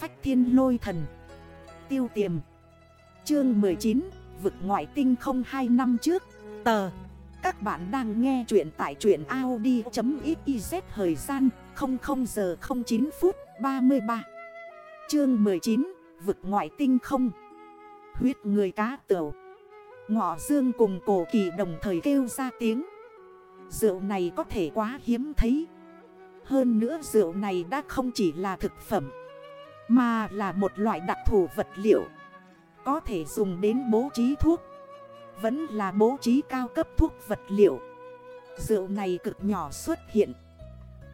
phách thiên lôi thần. Tiêu tiềm. Chương 19 Vực ngoại tinh không 2 năm trước. Tờ. Các bạn đang nghe chuyện tại truyện Audi.xyz Thời gian 00 giờ 09 phút 33 Chương 19 Vực ngoại tinh không. Huyết người cá tửu. Ngọ dương cùng cổ kỳ đồng thời kêu ra tiếng. Rượu này có thể quá hiếm thấy. Hơn nữa rượu này đã không chỉ là thực phẩm mà là một loại đặc thù vật liệu, Có thể dùng đến bố trí thuốc, Vẫn là bố trí cao cấp thuốc vật liệu. Rượu này cực nhỏ xuất hiện.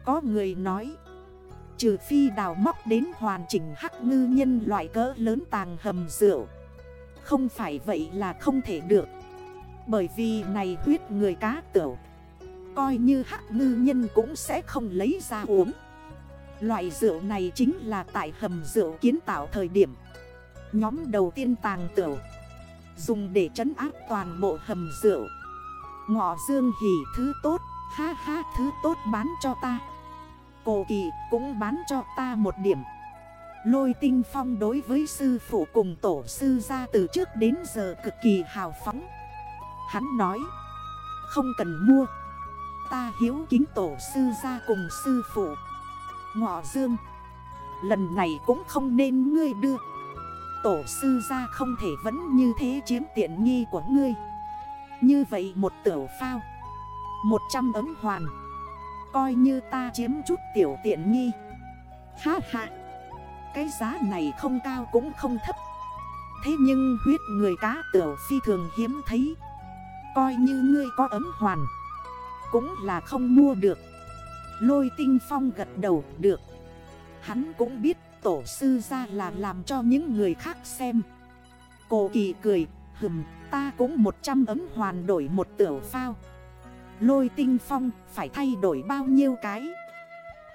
Có người nói, Trừ phi đào móc đến hoàn chỉnh hắc ngư nhân loại cỡ lớn tàng hầm rượu, Không phải vậy là không thể được. Bởi vì này huyết người cá tửu, Coi như hắc ngư nhân cũng sẽ không lấy ra uống. Loại rượu này chính là tại hầm rượu kiến tạo thời điểm. Nhóm đầu tiên tàng tửu, Dùng để trấn áp toàn bộ hầm rượu. Ngọ dương hỉ thứ tốt, Ha ha thứ tốt bán cho ta. Cổ kỳ cũng bán cho ta một điểm. Lôi tinh phong đối với sư phụ cùng tổ sư ra từ trước đến giờ cực kỳ hào phóng. Hắn nói, Không cần mua. Ta hiếu kính tổ sư ra cùng sư phụ. Ngọ dương. Lần này cũng không nên ngươi đưa. Tổ sư ra không thể vẫn như thế chiếm tiện nghi của ngươi. Như vậy một tiểu phao, một trăm ấm hoàn, Coi như ta chiếm chút tiểu tiện nghi. Ha ha, Cái giá này không cao cũng không thấp. Thế nhưng huyết người cá tiểu phi thường hiếm thấy. Coi như ngươi có ấm hoàn, Cũng là không mua được. Lôi tinh phong gật đầu, được. Hắn cũng biết tổ sư ra là làm cho những người khác xem. Cổ kỳ cười, Hừm, ta cũng 100 ấm hoàn đổi một tiểu phao. Lôi tinh phong, phải thay đổi bao nhiêu cái?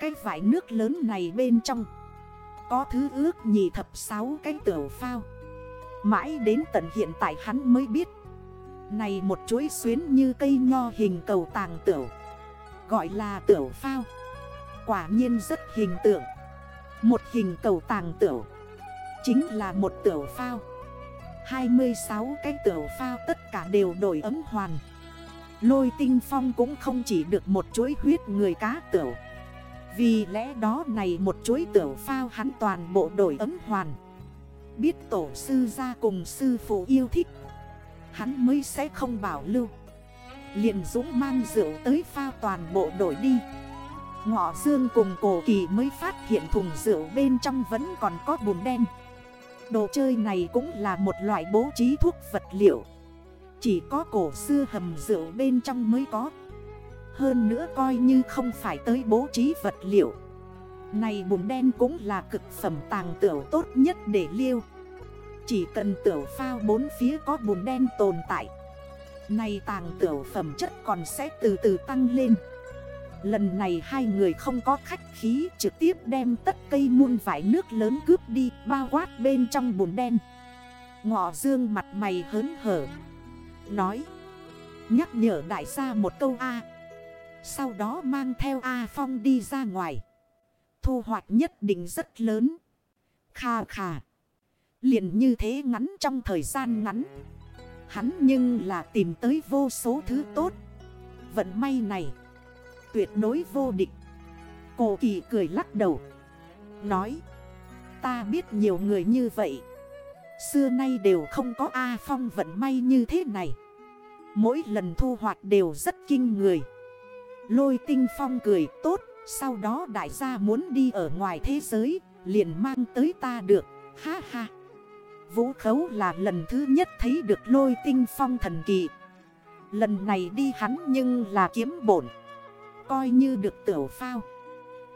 Cái vải nước lớn này bên trong Có thứ ước nhì thập sáu cái tiểu phao. Mãi đến tận hiện tại hắn mới biết. Này một chuỗi xuyến như cây nho hình cầu tàng tiểu Gọi là tiểu phao. Quả nhiên rất hình tượng. Một hình cầu tàng tiểu Chính là một tiểu phao. 26 cái tiểu phao tất cả đều đổi ấm hoàn. Lôi tinh phong cũng không chỉ được một chuỗi huyết người cá tiểu Vì lẽ đó này một chuỗi tiểu phao hắn toàn bộ đổi ấm hoàn. Biết tổ sư ra cùng sư phụ yêu thích, Hắn mới sẽ không bảo lưu liền dũng mang rượu tới phao toàn bộ đội đi. Ngọ dương cùng cổ kỳ mới phát hiện thùng rượu bên trong vẫn còn có bùn đen. Đồ chơi này cũng là một loại bố trí thuốc vật liệu. Chỉ có cổ xưa hầm rượu bên trong mới có. Hơn nữa coi như không phải tới bố trí vật liệu. Này bùn đen cũng là cực phẩm tàng tửu tốt nhất để liêu. Chỉ cần tửu phao bốn phía có bùn đen tồn tại này tàng tiểu phẩm chất còn sẽ từ từ tăng lên. Lần này hai người không có khách khí, trực tiếp đem tất cây muôn vải nước lớn cướp đi, bao quát bên trong bùn đen. Ngọ dương mặt mày hớn hở, Nói, Nhắc nhở đại gia một câu A, Sau đó mang theo A Phong đi ra ngoài. Thu hoạch nhất định rất lớn. Kha khà Liền như thế ngắn trong thời gian ngắn Hắn nhưng là tìm tới vô số thứ tốt. Vận may này, Tuyệt đối vô địch. Cô kỳ cười lắc đầu, Nói, Ta biết nhiều người như vậy. Xưa nay đều không có A Phong vận may như thế này. Mỗi lần thu hoạch đều rất kinh người. Lôi tinh phong cười, tốt, Sau đó đại gia muốn đi ở ngoài thế giới, Liền mang tới ta được. Ha ha. Vũ khấu là lần thứ nhất thấy được lôi tinh phong thần kỳ. Lần này đi hắn nhưng là kiếm bổn. Coi như được tiểu phao.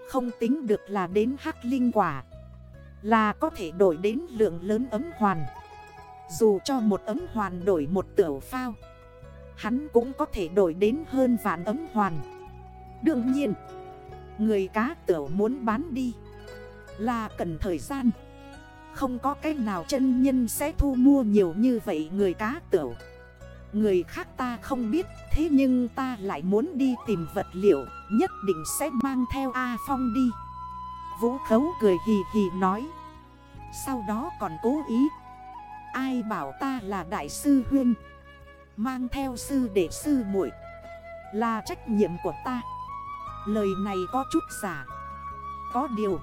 Không tính được là đến hắc linh quả. Là có thể đổi đến lượng lớn ấm hoàn. Dù cho một ấm hoàn đổi một tiểu phao, Hắn cũng có thể đổi đến hơn vạn ấm hoàn. Đương nhiên, Người cá tiểu muốn bán đi Là cần thời gian. Không có cách nào chân nhân sẽ thu mua nhiều như vậy người cá tửu. Người khác ta không biết, Thế nhưng ta lại muốn đi tìm vật liệu, Nhất định sẽ mang theo A Phong đi. Vũ khấu cười hì hì nói. Sau đó còn cố ý. Ai bảo ta là đại sư huyên? Mang theo sư để sư muội. Là trách nhiệm của ta. Lời này có chút giả. Có điều,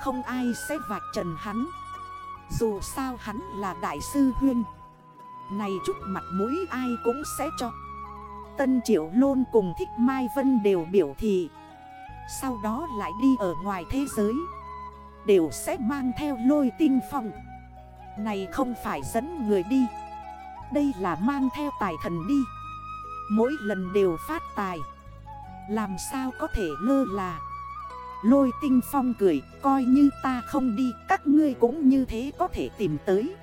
Không ai sẽ vạch trần hắn. Dù sao hắn là đại sư huyên. Này chút mặt mũi ai cũng sẽ cho. Tân Triệu Lôn cùng Thích Mai Vân đều biểu thị. Sau đó lại đi ở ngoài thế giới. Đều sẽ mang theo lôi tinh phong. Này không phải dẫn người đi. Đây là mang theo tài thần đi. Mỗi lần đều phát tài. Làm sao có thể lơ là? Lôi tinh phong cười, Coi như ta không đi, Các ngươi cũng như thế có thể tìm tới.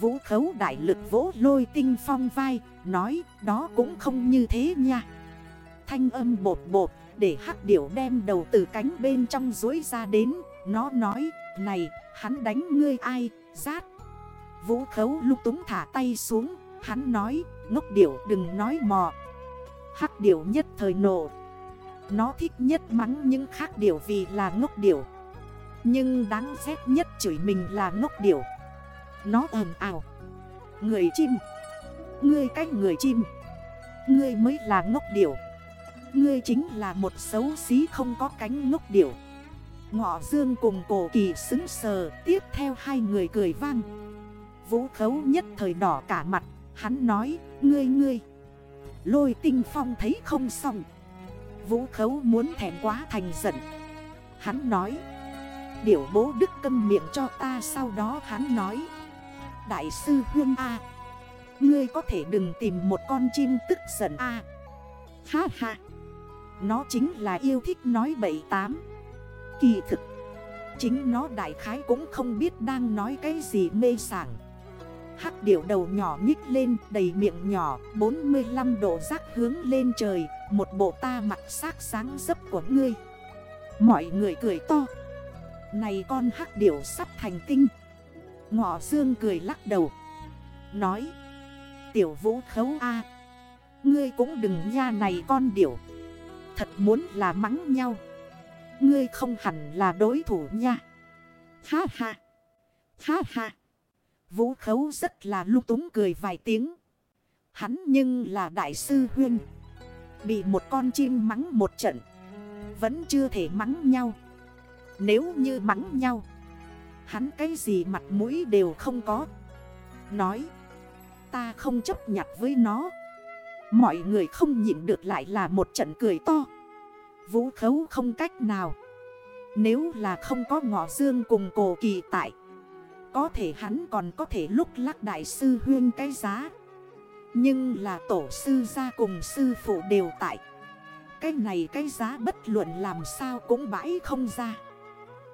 Vũ khấu đại lực vỗ lôi tinh phong vai, Nói, đó cũng không như thế nha. Thanh âm bột bột, Để hắc điểu đem đầu từ cánh bên trong dối ra đến, Nó nói, Này, hắn đánh ngươi ai Giát Vũ khấu lúc túng thả tay xuống, Hắn nói, ngốc điểu, đừng nói mò. Hắc điểu nhất thời nộ nó thích nhất mắng những khác điều vì là ngốc điểu. Nhưng đáng ghét nhất chửi mình là ngốc điểu. Nó ồn ào. Người chim. Ngươi cách người chim. Ngươi mới là ngốc điểu. Ngươi chính là một xấu xí không có cánh ngốc điểu. Ngọ dương cùng cổ kỳ xứng sờ, Tiếp theo hai người cười vang. Vũ khấu nhất thời đỏ cả mặt, Hắn nói, Ngươi ngươi. Lôi tinh phong thấy không xong. Vũ khấu muốn thèm quá thành giận. Hắn nói Điểu bố đức câm miệng cho ta, Sau đó hắn nói, Đại sư hương A, Ngươi có thể đừng tìm một con chim tức giận A. Ha ha, Nó chính là yêu thích nói bậy tám. Kỳ thực, Chính nó đại khái cũng không biết đang nói cái gì mê sảng. Hắc điểu đầu nhỏ nhích lên, đầy miệng nhỏ 45 độ rác hướng lên trời, Một bộ ta mặt sắc sáng dấp của ngươi. Mọi người cười to. Này con hắc điểu sắp thành tinh Ngọ dương cười lắc đầu. Nói, Tiểu vũ khấu A, Ngươi cũng đừng nha này con điểu. Thật muốn là mắng nhau. Ngươi không hẳn là đối thủ nha. Ha ha. Ha ha. Vũ khấu rất là lúc túng cười vài tiếng. Hắn nhưng là đại sư huyên. Bị một con chim mắng một trận. Vẫn chưa thể mắng nhau. Nếu như mắng nhau, Hắn cái gì mặt mũi đều không có. Nói, Ta không chấp nhặt với nó. Mọi người không nhịn được lại là một trận cười to. Vũ khấu không cách nào. Nếu là không có ngọ dương cùng cổ kỳ tại có thể hắn còn có thể lúc lắc đại sư huyên cái giá. Nhưng là tổ sư ra cùng sư phụ đều tại. Cái này cái giá bất luận làm sao cũng bãi không ra.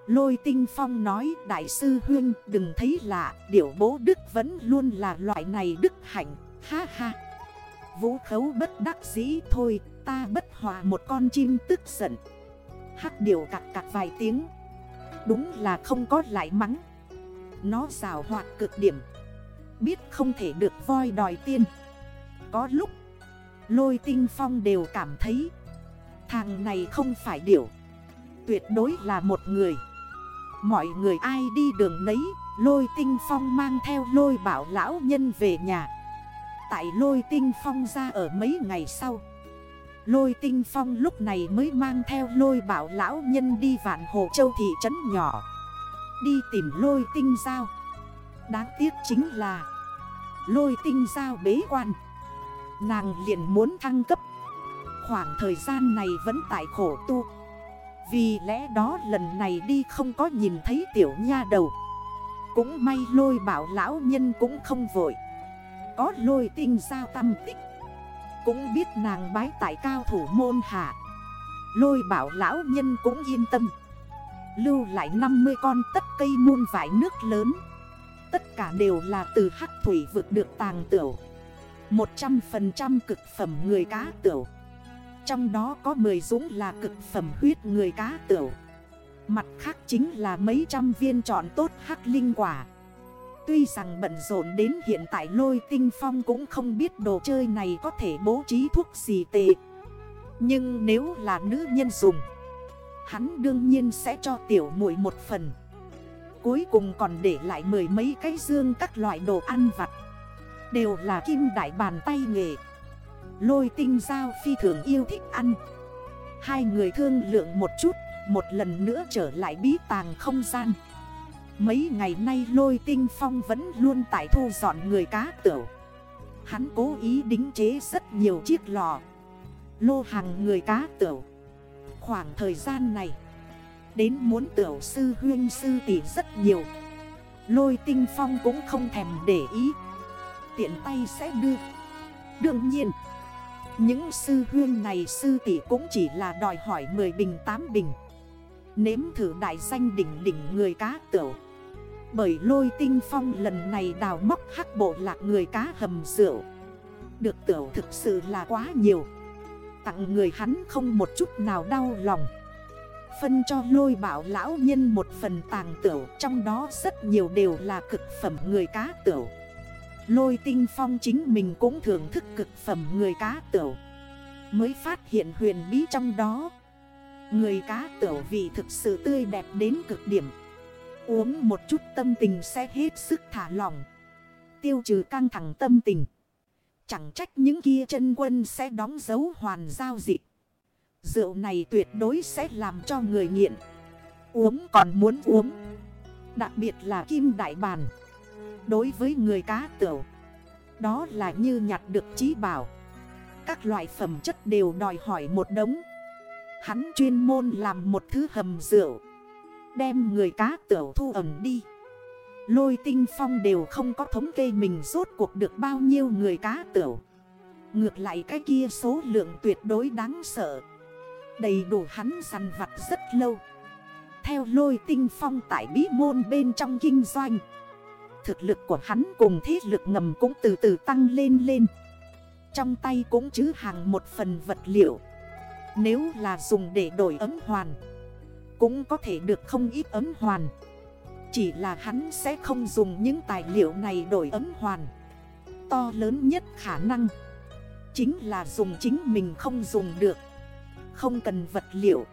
Lôi tinh phong nói, đại sư huyên, đừng thấy lạ, Điểu bố đức vẫn luôn là loại này đức hạnh. Ha ha. Vũ khấu bất đắc dĩ, thôi, Ta bất hòa một con chim tức giận. Hắc điểu cặc cặc vài tiếng. Đúng là không có lại mắng. Nó rào hoạt cực điểm. Biết không thể được voi đòi tiên. Có lúc, Lôi tinh phong đều cảm thấy, Thằng này không phải điểu. Tuyệt đối là một người. Mọi người ai đi đường nấy, Lôi tinh phong mang theo lôi bảo lão nhân về nhà. Tại lôi tinh phong ra ở mấy ngày sau, Lôi tinh phong lúc này mới mang theo lôi bảo lão nhân đi vạn hồ châu thị trấn nhỏ. Đi tìm lôi tinh dao Đáng tiếc chính là, Lôi tinh dao bế quan. Nàng liền muốn thăng cấp. Khoảng thời gian này vẫn tại khổ tu. Vì lẽ đó lần này đi không có nhìn thấy tiểu nha đầu. Cũng may lôi bảo lão nhân cũng không vội. Có lôi tinh sao tâm tích. Cũng biết nàng bái tại cao thủ môn hạ. Lôi bảo lão nhân cũng yên tâm. Lưu lại 50 con tất cây muôn vải nước lớn. Tất cả đều là từ hắc thủy vực được tàng tửu. 100% cực phẩm người cá tửu. Trong đó có 10 dũng là cực phẩm huyết người cá tửu. Mặt khác chính là mấy trăm viên tròn tốt hắc linh quả. Tuy rằng bận rộn đến hiện tại lôi tinh phong cũng không biết đồ chơi này có thể bố trí thuốc gì tệ. Nhưng nếu là nữ nhân dùng, Hắn đương nhiên sẽ cho tiểu muội một phần cuối cùng còn để lại mười mấy cái dương các loại đồ ăn vặt. Đều là kim đại bàn tay nghề. Lôi tinh giao phi thường yêu thích ăn. Hai người thương lượng một chút, Một lần nữa trở lại bí tàng không gian. Mấy ngày nay lôi tinh phong vẫn luôn tại thu dọn người cá tửu. Hắn cố ý đính chế rất nhiều chiếc lò. Lô hàng người cá tửu. Khoảng thời gian này Đến muốn tiểu sư huyên sư tỷ rất nhiều. Lôi tinh phong cũng không thèm để ý. Tiện tay sẽ đưa. Đương nhiên Những sư huyên này sư tỷ cũng chỉ là đòi hỏi 10 bình 8 bình. Nếm thử đại danh đỉnh đỉnh người cá tiểu, Bởi lôi tinh phong lần này đào móc hắc bộ lạc người cá hầm rượu. Được tiểu thực sự là quá nhiều. Tặng người hắn không một chút nào đau lòng. Phân cho lôi bảo lão nhân một phần tàng tửu, Trong đó rất nhiều đều là cực phẩm người cá tửu. Lôi tinh phong chính mình cũng thưởng thức cực phẩm người cá tửu. Mới phát hiện huyền bí trong đó. Người cá tửu vị thực sự tươi đẹp đến cực điểm. Uống một chút tâm tình sẽ hết sức thả lòng Tiêu trừ căng thẳng tâm tình. Chẳng trách những kia chân quân sẽ đóng dấu hoàn giao dịch. Rượu này tuyệt đối sẽ làm cho người nghiện. Uống còn muốn uống. Đặc biệt là kim đại bàn Đối với người cá tửu, Đó là như nhặt được trí bảo. Các loại phẩm chất đều đòi hỏi một đống. Hắn chuyên môn làm một thứ hầm rượu. Đem người cá tửu thu ẩm đi. Lôi tinh phong đều không có thống kê mình rốt cuộc được bao nhiêu người cá tửu. Ngược lại cái kia số lượng tuyệt đối đáng sợ. Đầy đủ hắn săn vặt rất lâu. Theo lôi tinh phong tại bí môn bên trong kinh doanh, Thực lực của hắn cùng thế lực ngầm cũng từ từ tăng lên lên. Trong tay cũng chứ hàng một phần vật liệu. Nếu là dùng để đổi ấm hoàn, Cũng có thể được không ít ấm hoàn. Chỉ là hắn sẽ không dùng những tài liệu này đổi ấm hoàn. To lớn nhất khả năng Chính là dùng chính mình không dùng được. Không cần vật liệu.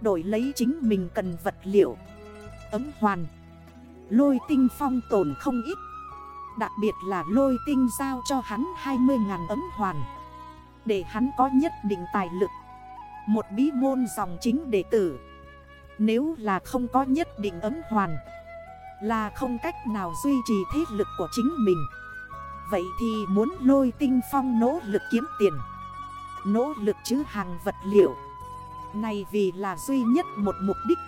Đổi lấy chính mình cần vật liệu. Ấm hoàn. Lôi tinh phong tồn không ít. Đặc biệt là lôi tinh giao cho hắn 20.000 ấm hoàn. Để hắn có nhất định tài lực. Một bí môn dòng chính đệ tử. Nếu là không có nhất định ấm hoàn, Là không cách nào duy trì thế lực của chính mình. Vậy thì muốn lôi tinh phong nỗ lực kiếm tiền. Nỗ lực chứ hàng vật liệu. Này vì là duy nhất một mục đích,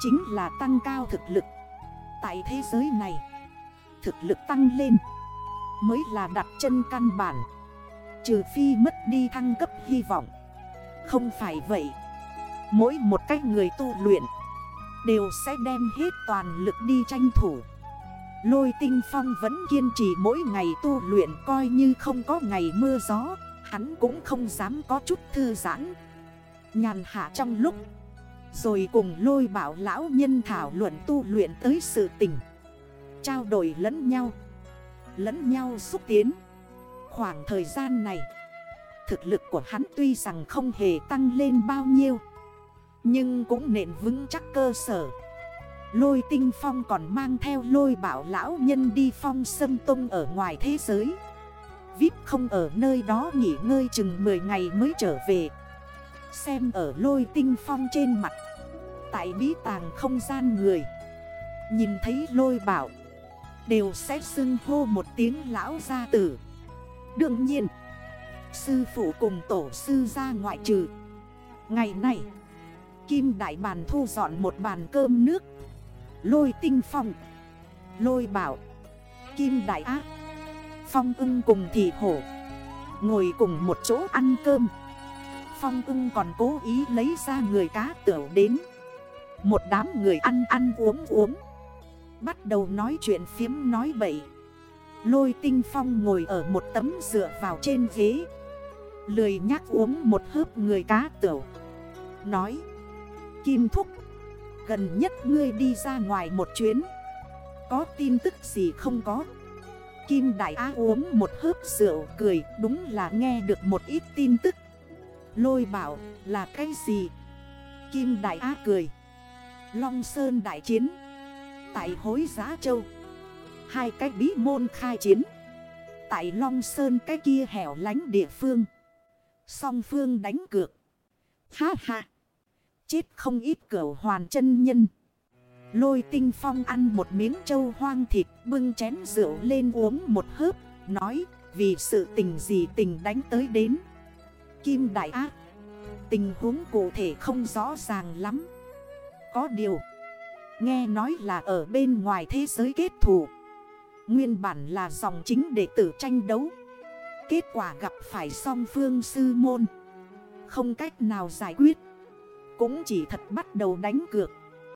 Chính là tăng cao thực lực. Tại thế giới này, Thực lực tăng lên Mới là đặt chân căn bản. Trừ phi mất đi thăng cấp hy vọng. Không phải vậy, Mỗi một cách người tu luyện Đều sẽ đem hết toàn lực đi tranh thủ. Lôi tinh phong vẫn kiên trì mỗi ngày tu luyện, coi như không có ngày mưa gió. Hắn cũng không dám có chút thư giãn. Nhàn hạ trong lúc, Rồi cùng lôi bảo lão nhân thảo luận tu luyện tới sự tình. Trao đổi lẫn nhau Lẫn nhau xúc tiến. Khoảng thời gian này, Thực lực của hắn tuy rằng không hề tăng lên bao nhiêu, Nhưng cũng nện vững chắc cơ sở. Lôi tinh phong còn mang theo lôi bảo lão nhân đi phong sâm tung ở ngoài thế giới. VIP không ở nơi đó nghỉ ngơi chừng 10 ngày mới trở về. Xem ở lôi tinh phong trên mặt. Tại bí tàng không gian người. Nhìn thấy lôi bảo. Đều sẽ xưng hô một tiếng lão gia tử. Đương nhiên, Sư phụ cùng tổ sư ra ngoại trừ. Ngày này, Kim Đại Bàn thu dọn một bàn cơm nước. Lôi tinh phong. Lôi bảo. Kim Đại Ác Phong ưng cùng thị hổ. Ngồi cùng một chỗ ăn cơm. Phong ưng còn cố ý lấy ra người cá tửu đến. Một đám người ăn ăn uống uống. Bắt đầu nói chuyện phiếm nói bậy. Lôi tinh phong ngồi ở một tấm dựa vào trên ghế. Lười nhắc uống một hớp người cá tửu. Nói, Kim thúc, Gần nhất ngươi đi ra ngoài một chuyến. Có tin tức gì không có? Kim Đại Á uống một hớp rượu cười, Đúng là nghe được một ít tin tức. Lôi bảo, là cái gì? Kim Đại Á cười, Long Sơn đại chiến, Tại hối giá châu. Hai cái bí môn khai chiến, Tại Long Sơn cái kia hẻo lánh địa phương. Song phương đánh cược. Ha ha! Chết không ít cửa hoàn chân nhân. Lôi tinh phong ăn một miếng trâu hoang thịt, Bưng chén rượu lên uống một hớp, Nói, vì sự tình gì tình đánh tới đến? Kim Đại Ác Tình huống cụ thể không rõ ràng lắm. Có điều, Nghe nói là ở bên ngoài thế giới kết thù. Nguyên bản là dòng chính đệ tử tranh đấu. Kết quả gặp phải song phương sư môn. Không cách nào giải quyết. Cũng chỉ thật bắt đầu đánh cược.